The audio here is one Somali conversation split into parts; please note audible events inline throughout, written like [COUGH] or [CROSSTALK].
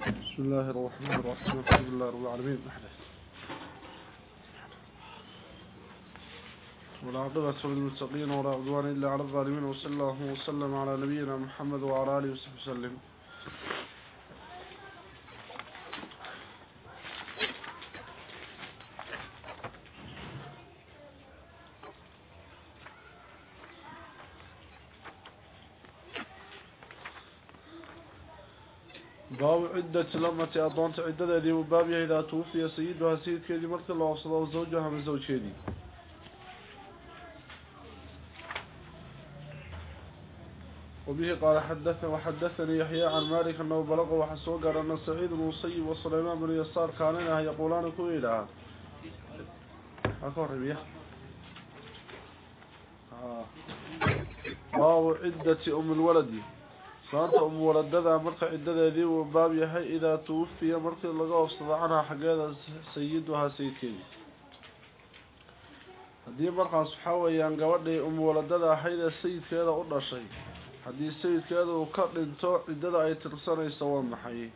بسم الله الرحمن الرحيم. الحمد لله رب العالمين. ولا عقبة للمتقين ولا عدوان إلا على الظالمين وصلى الله وسلم على نبينا محمد وعلى آله وصحبه وسلم. عدة لما أضونت عدة ذي وبابها إذا توفي سيدها سيد كذي مرت الله وصله وزوجها من زوج كذي وبه قال حدثنا وحدثني يحيى عن مالك أنه بلغ وحسوق أن سعيد بن مصيب وسليمان بن يسار كاننا يقولان كويلها أكون ربيع. آه. باب عدة أم الولد. Saanta um waladada marka cidadeedii uu baab yahay idaa tuwafiya markii laga oofsado canha xaggeeda sayiduhaa sayidkeedii. Haddii markaas waxaa weeyaan gabadhii um waladada ahayd ee sayidkeeda u dhashay haddii sayidkeeda uu ka dhinto ciddada ay tirsanayso waa maxay?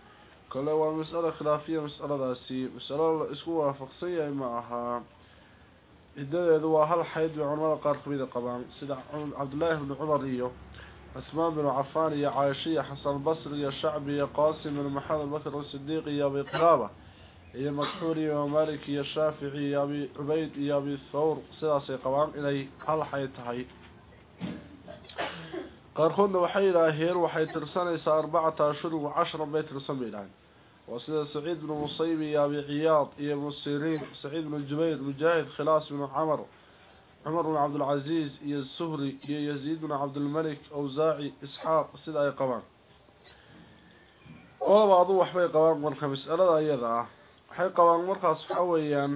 Kale waa mas'alo khilaafiya mas'aladaasi. Masalo la isku waafaqsan yahay ma ahaa ciddadeedu waa hal xayd bay culamada qaar kamida qabaan sida cabdullaahi bni cumar iyo عثمان بن عفان يا عائشة حسن البصري يا شعبي يا قاسم بن محمد بكر الصديق يا أبي قلابة يا مكحوري يا مالك يا شافعي يا أبي عبيد يا أبي الثور سلاسي قوام إلي هل حيتهي قارخون وحي لاهير وحي ترسانيس أربعة أشهر وعشرة بيت رسم إلهي وسيدة سعيد بن مصيب يا أبي عياض يا ابن السيرين سعيد بن الجبير مجاهد خلاص بن عمر عمر بن عبد العزيز يا السهري يا يزيد بن عبد الملك أوزاعي إسحاق سيدا أي قوان oo baadu waxbay qabaan marka mas'alada iyada ah waxay qabaan markaas waxa weeyaan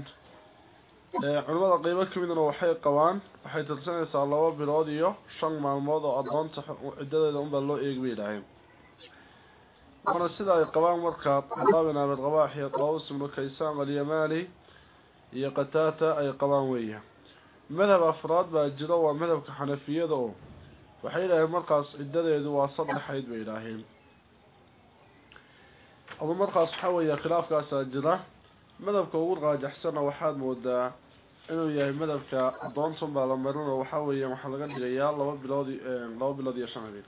ee culimada qaybo kamidna waxay qabaan waxay tirsanaysaa laba bilood iyo shan maalmood oo adoonta cidadeeda un baa loo eegay ilaahay mana sida ay qabaan marka qaabina bil qabaax iyo qaws ibn kaysaan al-yamani iyo qataata ay qabaan weeyaan madhab afraad baa jiro waa madhabka xanafiyada oo waxay yidhaaheen markaas ciddadeedu waa saddexayd bay yidhaaheen adu markaas waxaa weeya khilaafkaasaa jira madhabka ugu raajaxsana waxaad moodaa inuu yahay madhabka adoontan baa la marin oo waxaa weeya waxaa laga dhigayaa laba bilood laba bilood iyo shan habeen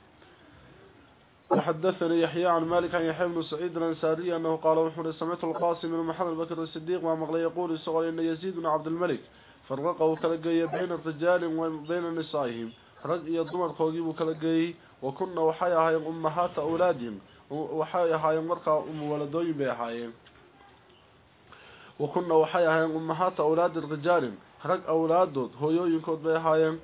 وحدثني يحيى عن مالك عن يحيى بن سعيد الأنساري أنه قال وحول سمعت القاسم بن محمد بكر الصديق ومغلي يقول سؤال إن يزيد بن عبد الملك farraqa uu kala geeyay bayna rijaalin wa bayna nisaa'ihim rag iyo dumarkoogii buu kala geeyey. Wa kunna waxay ahaayeen ummahaata awlaadihim. Waxay ahaayeen markaa waladooyin bay ahaayeen. Wa kunna waxay ahaayeen ummahaata awlaadi rijaalin. Rag awlaadood hooyooyinkood bay ahaayeen.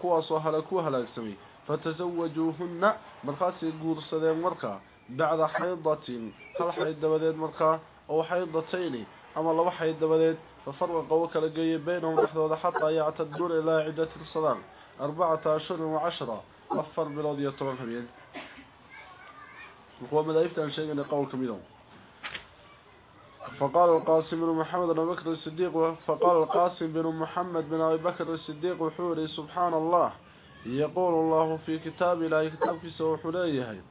Kuwaasoo halakuu halaagsamay fatasawajuuhunna markaasay guursadeen markaa. Bacda xaydatin hal xayd dabadeed markaa. Oo xaydatayni ama laba xayd dabadeed ففرق وكلا جاي بينهم نحن حتى يعتدون إلى عدة الصلاة أربعة أشهر وعشرة أفر بلاد يطبعن حبيين وهو مدائفة عن شيء من قول كميدهم فقال القاسم بن محمد بن بكر الصديق فقال القاسم بن محمد بن أبي بكر الصديق وحوري سبحان الله يقول الله في كتاب لا كتاب في سوى حليه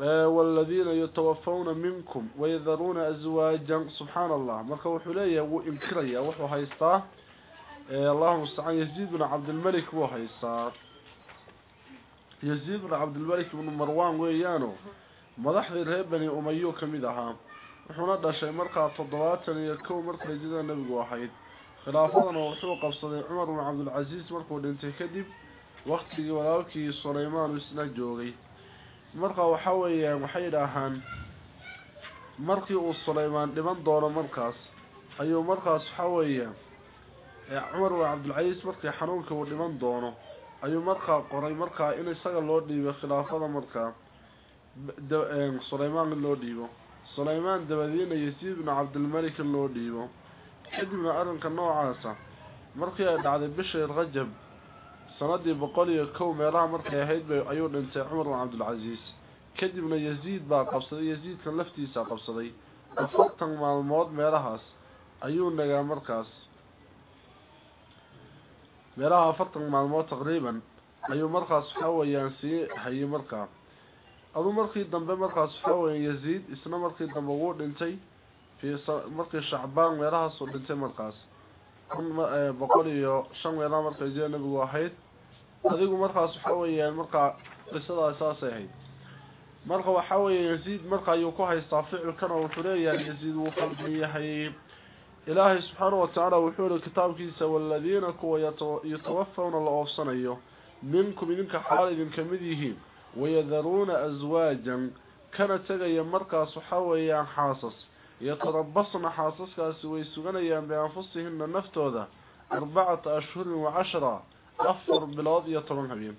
والذين يتوفون منكم ويذرون أزواجا سبحان الله مركا وحليه وإنكريا وحو هيستا اللهم استعان يزيد بن عبد الملك وهو هيستا يزيد بن عبد الملك بن مروان ويانو مدحذي الهيبني أميو كميدها وحونا داشي مركا تضواتني يكو مركا جدا النبي واحد خلافنا وحو قبصدي عمر بن عبد العزيز مركا دنتي كدب وقتي ولالكي سليمان وسنا جوغي marka waxa weeyaan waxay yiraahaan markii uu Suleymaan dhiman doono markaas ayuu markaas waxa weeyaan ee Umar ibn Abdul Aziz markii xanuunka uu dhiman doono ayuu markaa qoray markaa in isaga loo dhiibo khilaafada markaa Suleymaan loo dhiibo. Suleymaan dabadiina Yazid ibn Abdul Malik loo dhiibo. Kadibna arrinka noocaasa markii ay dhacday bishii Rajab sanadii boqol iyo kow meelaha markay ahayd ayuu dhintay cumar bin cabdilcasiis. Kadibna yaziid baa qabsaday yaziidkan laftiisa qabsaday. Afartan maalmood meelahaas ayuu nagaa markaas. Meelaha afartan maalmood taqriiban ayuu markaas waxa weeyaan sii hayay markaa. Aduu markii dambe markaas waxaa weya yaziid isna markii dambe wuu dhintay. Fi markii shacbaan meelahaasuu dhintay markaas. Boqol iyo shan meelaha markay nabigu ahayd adigu markaas waxa weeyaan markaa qisadaas saasay ahayd. Marka waxaa weya yaziid marka ayuu ku haystaa ficilkan oo wuxuu leeyahay yaziid wuu qalban yahay. Ilaahay subxaanahu watacaala wuxuu yihi kitaabkiisa waladiina kuwa yatawafawna la oofsanayo. Minkum idinka xaal idinka mid yihiin. Wayadaruuna aswaajan kana tegaya markaas waxaa weeyaan xaasas. Yatarabasna xaasaskaasi way suganayaan bianfusihina naftooda arbacata ashhurin wa cashra afar bilood iyo toban habeen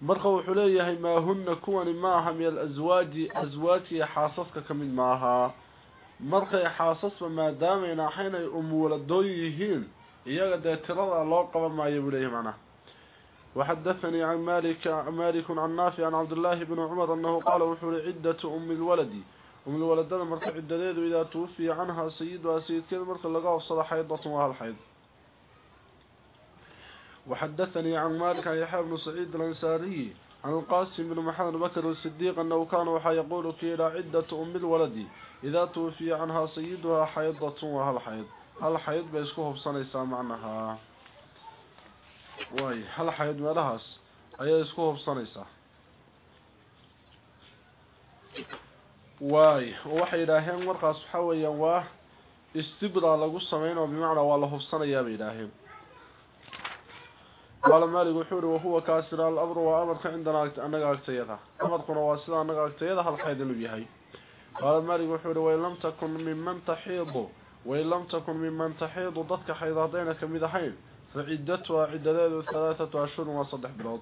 marka wuxuu leeyahay maa huna kuwani ma aha min alaswaaji aswaajkiiyo xaasaska ka mid maaha markay xaasasba maadaamayna axaynay umuuladooy yihiin iyaga dee tirada loo qaban maayo buu leeyahay macnaha وحدثني عن مالك مالك عن نافع عن عبد الله بن عمر أنه قال وحول عدة أم الولد أم الولد مرك عدة إذا توفي عنها سيدها سيد كذا مرك لقاه الصلاة حيضة وهالحيض وحدثني عن مالك عن يحيى بن سعيد الأنساري عن القاسم بن محمد بكر الصديق أنه كان وحا يقول كيلا عدة أم الولد إذا توفي عنها سيدها حيضة وهالحيض هالحيض بيسكوه بصنيسا معناها واي هل حيض meelahaas ayay isku hubsanaysaa waay waxay yidhaaheen markaas waxaa weeyaan waa istibra lagu sameynoo bimacnaa waa la amarka cindana anaga agtayada amarkuna waa sida anaga agtayada hal xayd inuu yahay qaala maalik wuxuu ihi wain lam takun miman taxiidu wain lam takun miman taxiidu dadka xayd haddayna kamid ahayn فعدتها عددها ثلاثة أشهر وصدح بلاد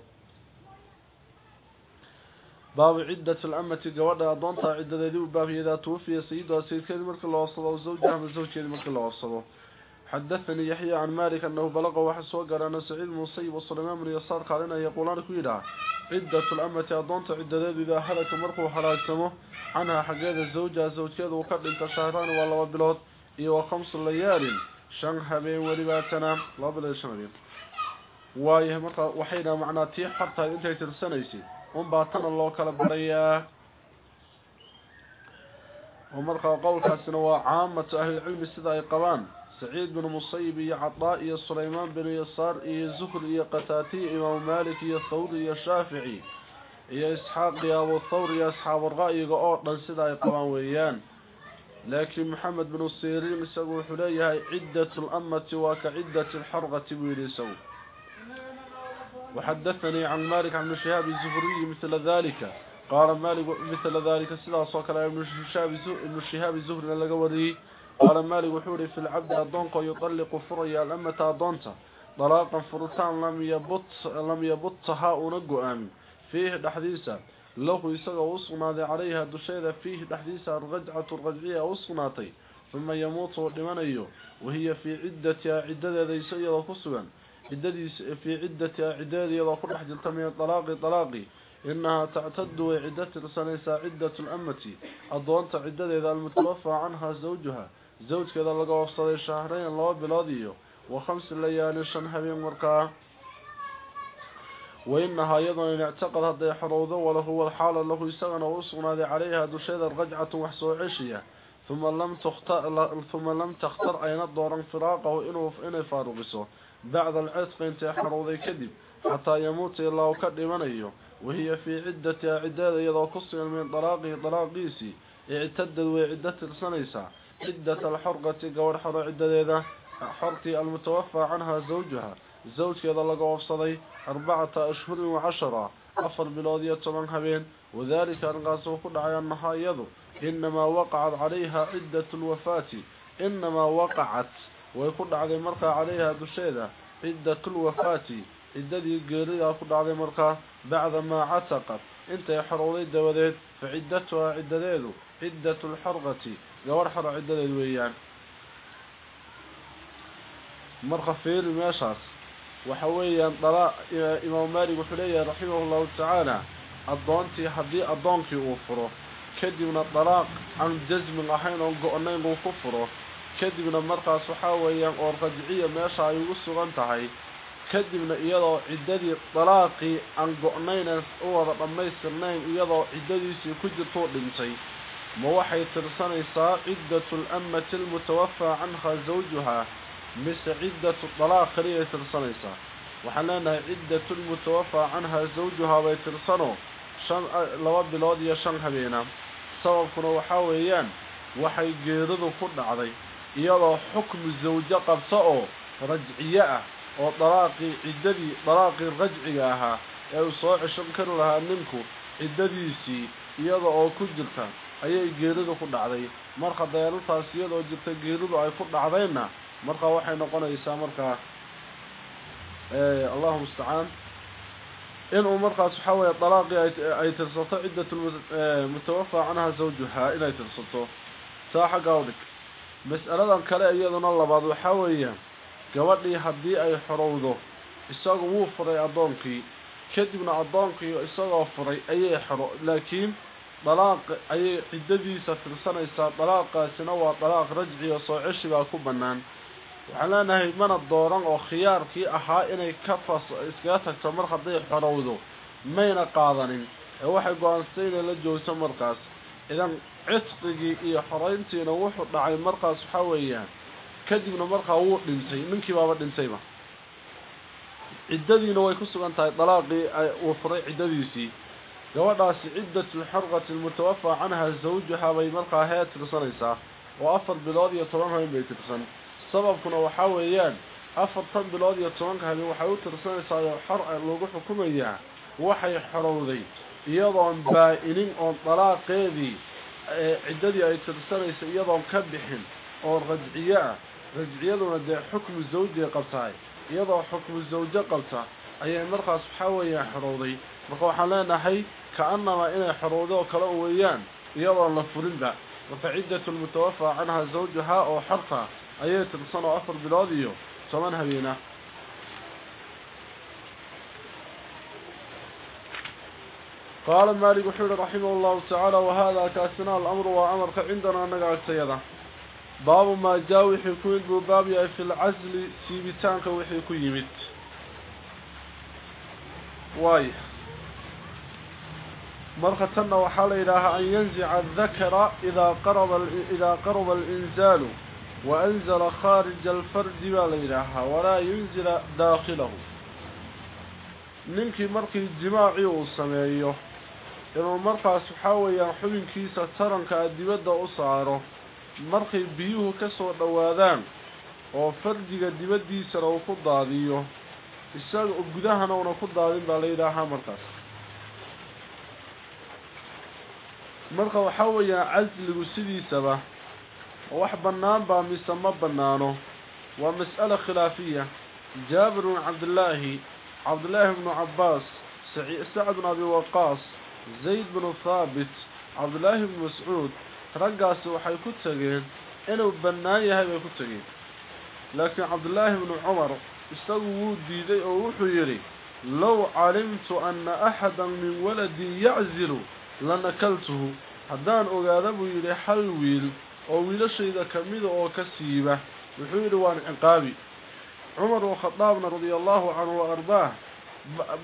باب عدة الأمة قوادها أضونتها عدة ذي باب إذا توفي سيدها سيد كذي مرك الله وصله وزوجها من زوج كذي مرك الله وصله حدثني يحيى عن مالك أنه بلغ وحس وقال أن سعيد المصيب وصلمان من يسار قالنا يقولان كويدا عدة الأمة أضونتها عدة ذي إذا حلك مرك وحلاكتمه عنها حقيقة الزوجة زوج كذي وقد انت شهران والله بلاد إيوه خمس ليال shan habeen welibaatana laba bilood shan habeen waayahay marka waxayna macnaa tii xortahay intay tirsanaysay unbaa tana loo kala barayaa oo markaa qowlkaasina waa caamatu ahlilcilmi sida ay qabaan saciid binu musayib iyo cadaa iyo sulaymaan binu yasaar iyo zuhri iyo qataatiy imaamu maalik iyo thawri iyo shaafici iyo isxaaq iyo abu thawr iyo asxaabu ra'yiga oo dhan sida ay qabaan weeyaan لكن محمد بن السيرين سوى حليها عدة الأمة وكعدة الحرغة ويليسو وحدثني عن مالك عن شهاب الزهري مثل ذلك قال مالك مثل ذلك سلا صكر ابن شهاب ابن شهاب الزهري لقوري qaala maalik wuxuu ihi fi lcabdi addoonka yuqalliqu furaya alamata addoonta dalaaqan furitaan lam yabutahaa una go'aamin. Fiihi dhexdiisa lahu isagoo u sugnaaday calayha dusheeda fiihi dhexdiisa arrajcatu rajciya u sugnaatay. Uma yamuutu u dhimanayo wahiya fii ciddatiha ciddadeeda iyadoo ku sugan. Ciddadiis fii ciddatiha ciddadeeda iyadoo ku dhex jirta min alaaqi alaaqi inahaa tactadu way cidda tirsanaysaa ciddatu lamati addoonta ciddadeeda almutawafaa canhaa zawjuha zawjkeeda laga oofsaday shahrayn laba bilood iyo wa khamsi layaali shan habeen markaa wainahaa iyadoo in ictiqad hadday xorowdo walahuwa xaala lahu isagana uu sugnaaday caleyha dusheeda rajcatun wax soo ceshiya uma lam tuma lam takhtar ayna dooran firaaqahu inuu inay faaruqiso bacda alcitqi intay xorowday kadib xataa yamuuta ilaa u ka dhimanayo wahiya fii ciddatiha ciddeeda iyadoo ku sugan min dalaaqihi dalaaqiisii ictadad way ciddo tirsanaysaa عدة الحرقة قول حر عدة حرتي المتوفى عنها زوجها زوجkeeda laga wafsaday arbacata ashhurin wacashara afar bilood iyo toban habeen wadalika arrinkaas uu ku dhacay annahaa iyadu inamaa waqacat calayha ciddatu lwafaati inamaa waqacat way ku dhacday markaa calayha dusheeda ciddatu lwafaati ciddadii geeridaa ku dhacday markaa bacda maa cataqat intay xorowday dabadeed fa gabadh xoro ciddadeed weeyaan. Marka fiiri meeshaas waxa weeyaan dhala imaam maalik wuxuu leeyahay raximahullahu tacaala addoontii haddii addoonkii uu furo kadibna dalaaq aan jasmin ahayn oon go-nayn uu ku furo kadibna markaas waxaa weeyaan oo rajciya meesha ay ugu sugan tahay kadibna iyadoo ciddadii dalaaqii aan go-naynan u wada dhammaystirnayn iyadoo ciddadiisii ku jirtuu dhintay ma waxay tirsanaysaa ciddatu lammati almutawafaa canhaa zawjuhaa mise ciddatu dalaaq kaliyay tirsanaysaa? Waxaan leenahay ciddatu lmutawafaa canhaa zawjuhaa bay tirsanoo shan laba bilood iyo shan habeena sababkuna waxaa weeyaan waxay geeridu ku dhacday iyadoo xukmu zawjo qabta oo rajciye ah oo dalaaqii ciddadii dalaaqii rajciga ahaa ee uu soo ceshan kari lahaa ninku ciddadiisii iyada oo ku jirta ayay geeridu ku dhacday. Marka dayaalintaas iyadoo jirta geeridu ay ku dhacdayna markaa waxay noqonaysaa markaa allahu mustacaan inuu markaas waxaa weeye dalaaqii ay tirsato ciddatu mutawafaa canha zawjuhaa inay tirsato. Taa xaggaa mas'aladan kale iyaduna labaad waxaa weeyaan gabadhii haddii ay xorowdo isagu wuu furay addoonkii kadibna addoonkii isagoo furay ayay xoro laakiin dalaaq ayay ciddadiisa tirsanaysaa. Dalaaqaasina waa dalaaq rajci oo soo ceshi baa ku bannaan. Waxaan leenahay mana dooran oo khiyaarkii ahaa inay ka fas iskaga tagto mar hadday xorowdo mayna qaadanin. Ee waxay go'aansatay inay la joogto markaas. Idan cidqigii iyo xorayntiina wuxuu dhacay markaas waxaa weeyaan kadibna markaa wuu dhintay. Ninkii baaba dhintayba. Ciddadiina way ku sugan tahay. Dalaaqii uu furay ciddadiisii gabadhaasi ciddatu lxarqati almutawafaa canha zawjuhaa bay markaa hee tirsanaysaa oo afar bilood iyo toban habeen bay tirsan. Sababkuna waxaa weeyaan afartan bilood iyo tobanka habeen waxay u tirsanaysaa xor lagu xukumayaa waxay xorowday iyadoon baa-inin oon dalaaqeedii ciddadii ay tirsanaysa iyadoon ka bixin oo rajciye ah. Rajciyaduna dee xukmu zawjay qabtahay iyadoo xukmu zawjo qabta ayay markaas waxaa weeyaan xorowday. Marka waxaan leenahay ka-anamaa inay xorowday oo kale weeyaan iyadoon la fulinba marka ciddatu lmutawafaa canha zawjuhaa oo xorta ayay tirsan oo afar bilood iyo toban habeena. Qaala maalik wuxuu yihi raximah llahu tacaala wahaadaa kaasina alamru waa amarka cindanaa naga agtayada. Baabu maa jaa wixii ku yimid buu baab yahay fi lcasli siibitaanka wixii ku yimid waay marka tanna waxaa la yidhaahaa an yanzica adakara idaa qaraba idaa qaruba alinzaalu wa anzala khaarija alfardi baa la yidhaahaa walaa yunzila daakhilahu ninkii markii jimaacii uu sameeyo inuu markaas waxaa weeyaan xubinkiisa tarankaa dibadda u saaro markay biyuhu ka soo dhowaadaan oo fardiga dibaddiisana uu ku daadiyo isaga gudahana una ku daadin baa la markaas marka waxaa weeyaan casligu sidiisaba wax bannaan baa mise ma bannaano. Waa mas'ala khilaafiya. Jaabir bnu cabdillaahi cabdillaahi bnu cabbaas sacd bnu abi waqaas zayd bnu thaabit cabdillaahi bnu mascuud raggaasi waxay ku tageen inuu bannaan yahay bay ku tageen. Laakiin cabdillaahi bnu cumar isagu wuu diiday oo wuxuu yidhi low calimtu anna axadan min waladii yaczilu lanakaltuhu. Haddaan ogaada buu yidhi hal wiil oo wiilashayda ka mida oo ka siiba. Wuxuu yidhi waan ciqaabi. Cumar bnu khadaabna radia allahu canhu wa ardaah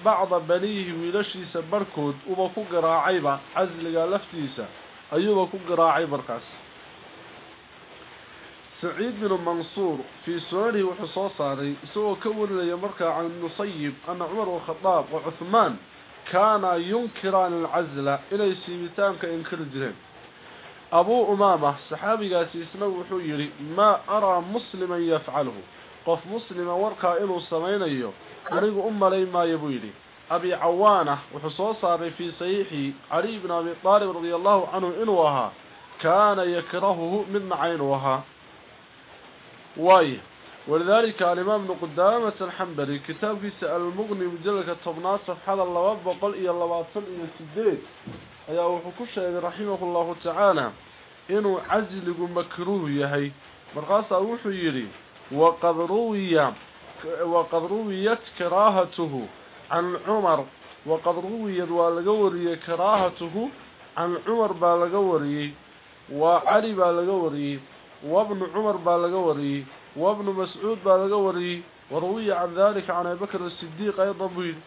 bacda baniihi wiilashiisa barhkood uba ku garaacayba casliga laftiisa ayuuba ku garaacay markaas saciid binu mansuur fii sunanihi wuxuu soo saaray isagoo ka warinaya markaa can musayib ana cumar bnkhadaab wa cuhmaan kaana yunkiraani alcasla inay siibitaanka inkiri jireen. Abuu umaama saxaabigaasi isna wuxuu yidhi maa araa musliman yafcalhu qof muslima warkaa inuu samaynayo anigu u malay maayo buu yidhi. Abi cawaana wuxuu soo saaray fii saxiixi caliy bn abi aalib radia allahu canhu inuu ahaa kaana yakrahuhu mid nacaynuu ahaa. Waay walidaalika alimaam ibnu qudaamata alxambali kitaabkiisa almuqni mujaladka tobnaad safxada laba boqol iyo labaatan iyo sideed ayaa wuxuu ku sheegay raximahu llahu tacaala inuu casligu makruuh yahay markaasaa wuxuu yidhi waqad ruwiya waqad ruwiyat karaahatuhu can cumar waqad ruwiyad waa laga wariyey karaahatuhu can cumar baa laga wariyey waa cali baa laga wariyey wabnu cumar baa laga wariyey wabnu mascuud baa laga wariyey وروي عن ذلك عن أبي بكر الصديق أيضا بيد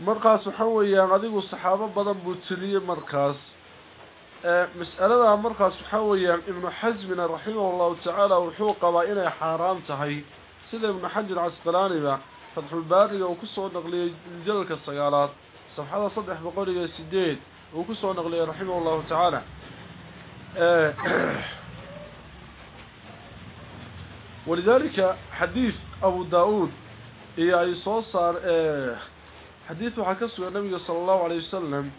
مركز حويا adigu saxaabo badan buu tiriyay markaas ee mas'alada markaas xawaya ibn hazm rahimahullah ta'ala wuxuu qabaa inay xaraam tahay sida ibn hajar asqalani ba fathul bari oo ku soo naqliyay jalka sagaalaad safxada 308 uu ku soo naqliyay rahimahullah ta'ala [CLEARS THROAT] ee ولذلك حديث أبو داود إيه أي صوصار إيه حديث وحكسه النبي صلى الله عليه وسلم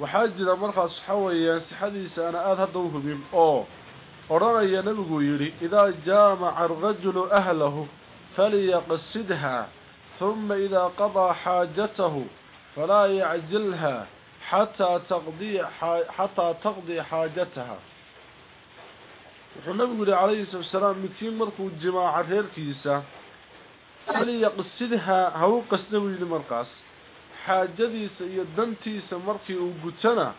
وحاجر مرخص حويا حديث أنا أذهبه بهم أوه أرانا يا نبي يري إذا جامع الرجل أهله فليقصدها ثم إذا قضى حاجته فلا يعجلها حتى تقضي حتى تقضي حاجتها wuxuu nabigu yihi calayhi salatu wasalaam midkiin markuu jimaaca reerkiisa faliyaqsidhaa ha u qasda buu yidhi markaas. Xaajadiisa iyo dantiisa markii uu gutana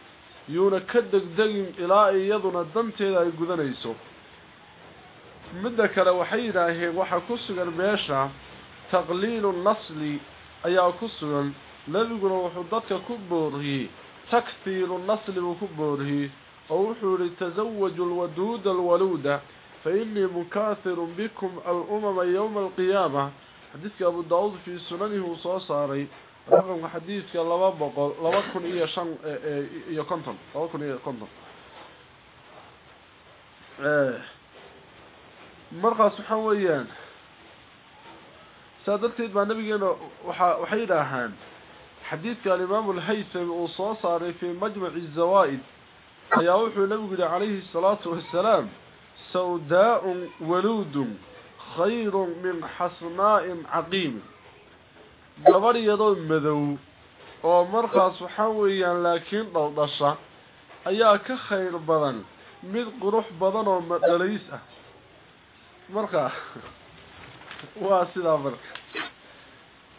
yuuna ka degdegin ilaa iyaduna danteeda ay gudanayso. Midda kale waxay yidhaaheen waxaa ku sugan meesha taqliilu nasli ayaa ku sugan. Nebiguna wuxuu dadka ku booriyey takhiiru nasli buu ku booriyey oo wuxuu yihi tasawaju lwaduuda alwaluuda fainii mukaahirun bikum alumama yowma alqiyaama xadiidka abu daawuud fii sunanihi uu soo saaray raqamka xadiidka laba boqol laba kun iyo shan iyo konton laba kun iyo konton markaas waxaa weeyaan saa darteed baa nabigeena waxay idhaahaan xadiidka alimaamu alhaytami uu soo saaray fii majmaci zawaa-id ayaa wuxuu nabigu yihi calayhi salaatu wasalaam sawdaa'un waluudun khayrun min xasnaa'in caqiimin gabadh iyadoo madow oo markaas waxaa weeyaan laakiin dhaldhasha ayaa ka khayr badan mid qurux badan oo madhalays ah. Marka [LAUGHS] waa sidaa marka.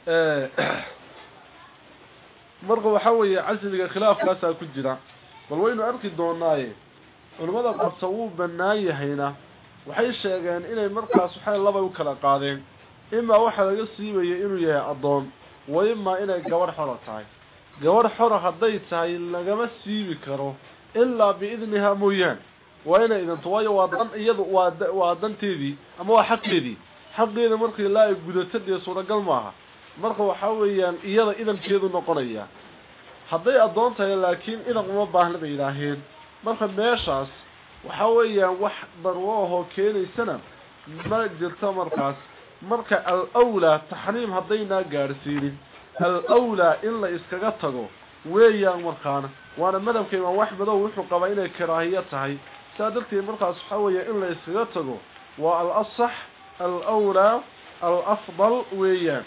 [CLEARS THROAT] Marka waxaa weeye casriga khilaafkaasaa ku jira bal waynu arki doonaaye culimmada qabta wuu bannaan yahayna. Waxay sheegeen inay markaas waxay laba u kala qaadeen. Imaa waxaa laga siibaya inuu yahay addoon wa imaa inay gabadh xora tahay. Gabadh xora hadday tahay lagama siibi karo ilaa biidnihaa mooyaan waa inay idanto waayo waa dan iyadu waa danteedii ama waa xaqeedii xaqeeda markii laa ay gudato suuragal maaha. Marka waxaa weeyaan iyada idankeedu noqonaya hadday addoon tahay laakiin idan uma baahna bay yidhaaheen marka meeshaas waxaa weeyaan wax darwo ahoo keenaysana ma jirto markaas. Marka al-awlaa taxriim haddaynaa gaadhsiinin al-awlaa in la iskaga tago weeyaan markaana. Waana madhabka imaam axmedow wuxuu qabaa inay karaahiyo tahay. Saa darteed markaas waxaa weeya in la iskaga tago waa al-asax al-awlaa al-afdal weeyaan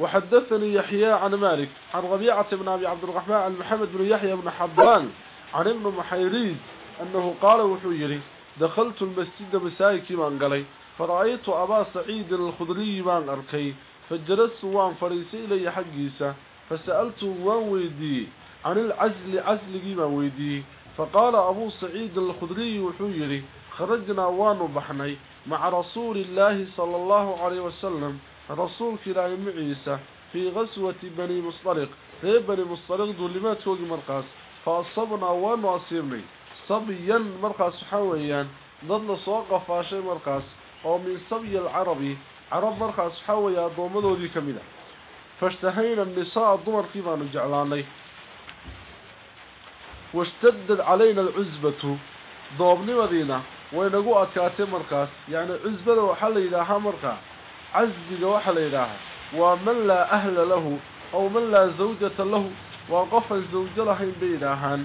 وحدثني يحيى عن مالك عن ربيعة بن أبي عبد الرحمن عن محمد بن يحيى بن حبان عن ابن محيريز أنه قال وحيري دخلت المسجد مسايكي من قلي فرأيت أبا سعيد الخضري من أركي فجلست وان فريسي إلي حقيسة فسألت وان ويدي عن العزل عزل من ويدي فقال أبو سعيد الخضري وحيري خرجنا وان بحني مع رسول الله صلى الله عليه وسلم rasuulka ilaahay muciisa fii qaswati bani musdaliq reer bani musdaliqdu limaadkoogii markaas fa asabnaa waanu asiibnay sabyan markaas waxaa weeyaan dad la soo qafaashay markaas oo min sabyi alcarabi carab markaas waxaa weeye addoommadoodii ka mid a fashtahayna nisaa dumarkii baanu jeclaanay washtadad calayna alcusbatu doobnimadiina waynagu adkaatay markaas yacni cusbada waxaa la yidhaahaa markaa casbiga waxaa la yidhaahaa waa man laa ahla lahu aw man laa zawjata lahu. Waa qofaan zawjo lahayn bay yidhaahaan.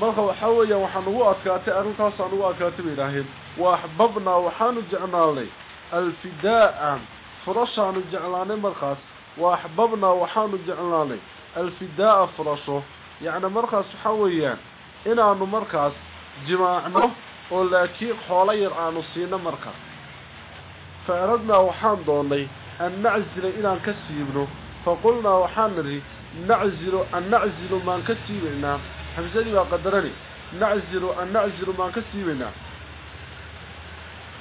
Marka waxaa weeyaan waxaa nugu adkaatay arrintaasaa nugu adkaatay bay yidhaaheen waaxbabnaa waxaanu jeclaanay. Alfidaa'a furashaanu jeclaanay markaas. Wa axbabnaa waxaanu jeclaanay. Alfidaa'a furasho. Yacni markaas waxaa weeyaan inaanu markaas jimaacno oo laakiin xoolo yar aanu siino markaas فأردنا وحان دوني أن نعزل إلى كسيبنا فقلنا وحان نري نعزل أن نعزل ما كسيبنا حمزة ما قدرني نعزل أن نعزل ما كسيبنا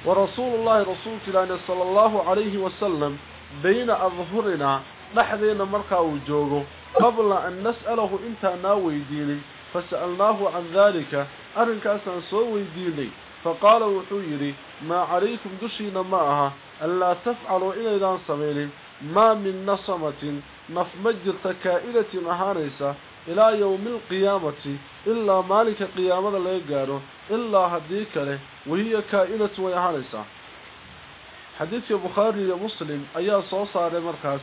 ورسول الله رسول الله صلى الله عليه وسلم بين أظهرنا نحذينا مركا وجوغو قبل أن نسأله انت ناوي ديني فسألناه عن ذلك أرنكاسا سوي ديني فقال وحيري ما عليكم دشينا معها ألا تفعلوا إلى إذا سميلين ما من نصمة نفمجر كائلة أهانيسة إلى يوم القيامة إلا مالك قيامة لا يقاره إلا هديك له وهي كائلة ويهانيسة حديث بخاري ومسلم أيها صوصة لمركز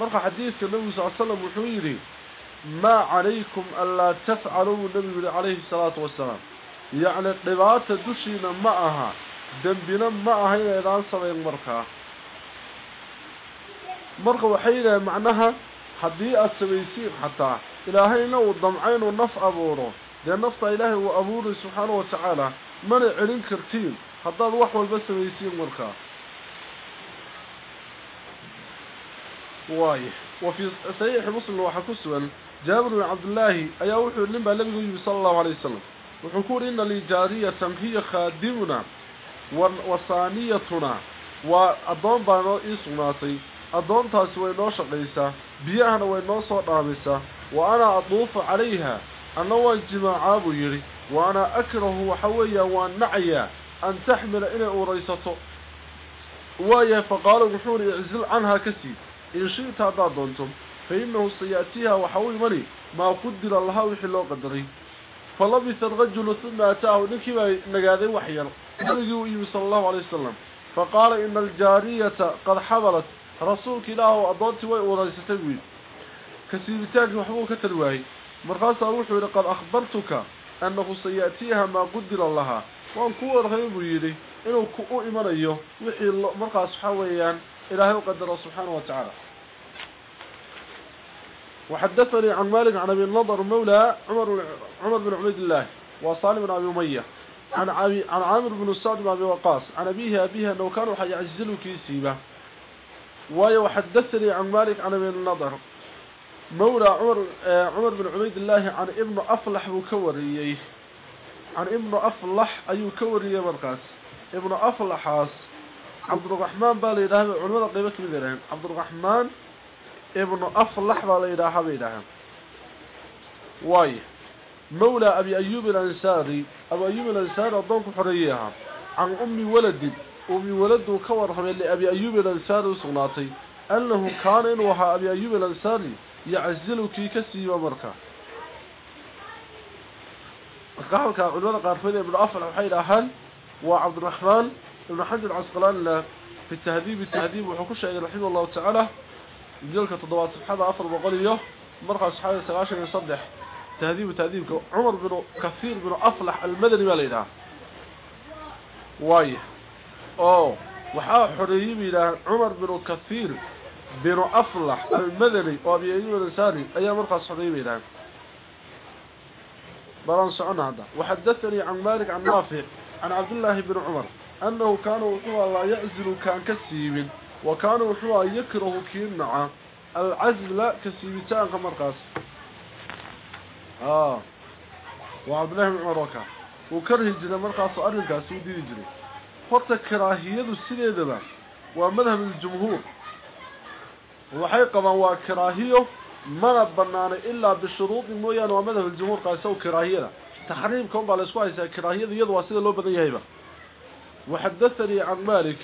مركز حديث النبي صلى الله عليه وسلم وحيري ما عليكم ألا تفعلوا النبي عليه الصلاة والسلام yacni dhibaata dushiina ma aha dembina ma aha inaydaan samayn markaa marka. Waxay yidhaaheen macnaha haddii aada samaysiin xataa ilaahayna uu damco inuu naf abuuro dee naftaa ilaahay uu abuuray subxaanahu watacaala mana celin kartiin haddaad wax walba samaysiin markaa waay wa fii saxiixi muslim waxaa ku sugan jaabir bin cabdillaahi ayaa wuxuu nin baa nabigu yimi sala allahu alay wasalam wuxuu ku uhi ina lii jaariyatan hiya khaadimuna wa saaniyatuna waa addoon baa noo ii sugnaatay. Addoontaasi way noo shaqaysaa biyahana way noo soo dhaamaysaa wa anaa aduufu calayha anna waan jimaacaa buu yidhi. Wa anaa akrahu waxa weeyaan waan nacayaa an taxmila inay uuraysato. Waayahay faqaala wuxuu ihi iczil canhaa ka siib in shi'ta haddaad doonto fa innahu saya'tiiha waxa u imani maa qudira lahaa wixii loo qadaray fa labisa arajulu uma ataahu ninkii baa nagaaday wax yar nabigii u yimi sala allahu alay wasalam faqaala ina aljaariyata qad xabalat rasuulka ilaah addoontii way uuraysatay buu yidhi kasiibitaankii waxbuu ka tari waayey markaasaa وحدثني عن مالك عن أبي النضر مولى عمر عمر بن عبيد الله وصالح بن أبي أمية عن عن عامر بن السعد بن أبي وقاص عن أبيه أبيه أنه كانوا حيعزلوا كيسيبه ويحدثني عن مالك عن ابن النضر مولى عمر عمر بن عبيد الله عن ابن أفلح وكوريه عن ابن أفلح أي كوريه مرقاس ابن أفلح عبد الرحمن بالي ده علماء قيمة كبيرة عبد الرحمن ibnu aflax baa la yidhaahaa bay yidhaahaan waay. Mawlaa abi ayuub alansaari abi ayuub alansaari addoonku xoreeyey ahaa. Can ummi waladin ummi waladuu ka warramay liabi ayuub alansaari u sugnaatay annahu kaana inuu ahaa abi ayuub alansaari yaczilu kii ka siiba marka. Marka halkaa culimada qaarkood ee ibnu aflax waxay yidhaahaan waa cabdiraxmaan ibnu xajar casqalaanila fi tahdiib tahdiib wuxuu ku sheegay raximah allahu tacaala جلك تضوات سبحانه أفر بقوليه مرقى سبحانه سغاشا يصدح تهذيب التهذيب عمر بن كثير بن أفلح المدني ما لينا وايه oo waxaa xoreeyay ilaa Umar bin Kathir bin Aflah al-Madani oo Abi Ayyub al-Ansari ayaa markaas xoreeyay ilaa balan socona hada وحدثني عن مالك عن نافع عن عبد الله بن عمر أنه كان وحوى لا يعزل كان كسيب وكان وحوى يكره كينعا العزل كسيبتان كمرقاس آه وعبد الله بن عمر وكان وكره جنا مرقاس أرنكاس ودي جري horta karaahiyadu sideedaba waa madhab aljumhuur waxay qabaan waa karaahiyo mana banaano ilaa bishuruudi mooyaane waa madhab aljumhuur qaasow karaahiyada taxriimka unbaa la isku haysaa karaahiyada iyadu waa sida loo badan yahayba وحدثني عن مالك